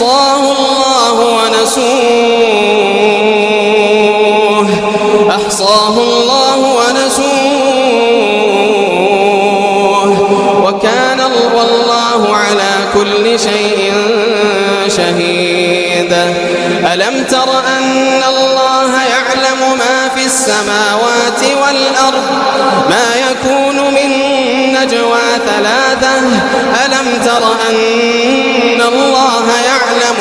أحصاه الله ونسوه. أحصاه الله ونسوه. والله على كل شيء شهيد. ألم تر أن الله يعلم ما في السماوات والأرض؟ ما يكون من نجوى ثلاثة. ألم تر أن الله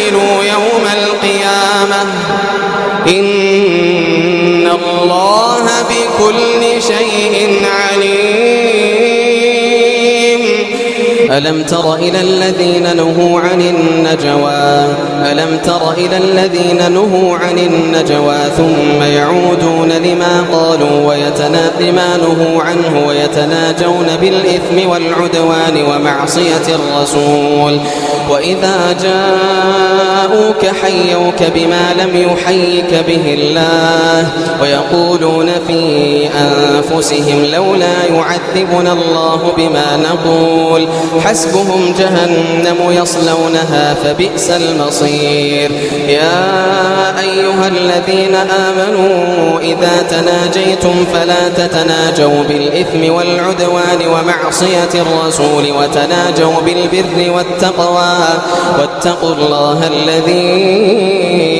عملوا يوم القيامة. إن الله بكل شيء ألم تر إلى الذين نهوا عن النجوى؟ ألم تر إلى الذين نهوا عن النجوى ثم يعودون لما قالوا ويتنا نهوا عنه ويتناجون بالإثم والعدوان ومعصية الرسول. وإذا جاءوك حيوك بما لم يحيك به الله ويقولون في أنفسهم لولا يعذبنا الله بما نقول حسبهم جهنم يصلونها فبئس المصير. يا أيها الذين آمنوا إذا تناجيتم فلا تتناجوا بالإثم والعدوان ومعصية الرسول وتناجوا بالبر والتقوى. واتقوا الله الذي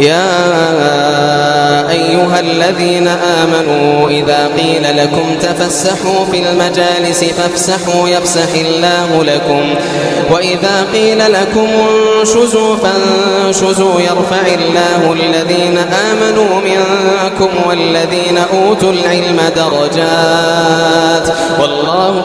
يا أيها الذين آمنوا إذا قيل لكم تفسحوا في المجالس فافسحوا يفسح الله لكم. وإذا قيل لكم انشزوا فانشزوا يرفع الله الذين آمنوا منكم والذين أوتوا العلم درجات. والله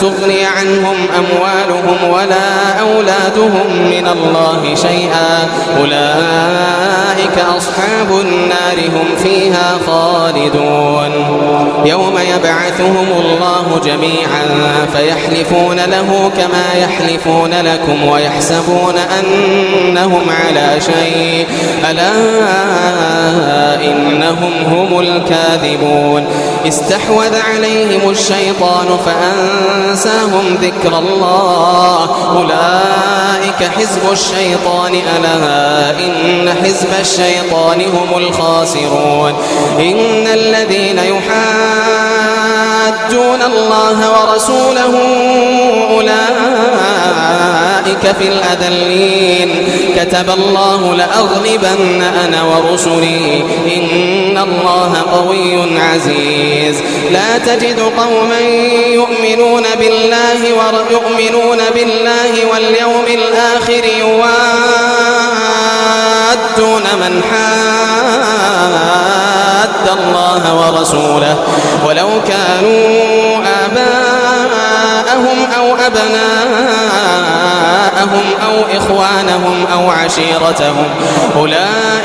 تغني عنهم أموالهم ولا أولادهم من الله شيئا أولئك أصحاب النار هم فيها خالدون. يوم يبعثهم الله جميعا فيحلفون له كما يحلفون لكم ويحسبون أنهم على شيء. ألا إنهم هم الكاذبون. استحوذ عليهم الشيطان فأنساهم ذكر الله. أولئك حزب الشيطان ألا إن حزب الشيطان هم الخاسرون. إن الذين يحادون الله ورسوله أولئك في الأذلين. كتب الله لأغلبن أنا ورسلي. إن الله قوي عزيز. لا تجد قوما يؤمنون بالله ويؤمنون بالله واليوم الآخر يوادون من حاد الله ورسوله ولو كانوا آباءهم أو أبناءهم أو إخوانهم أو عشيرتهم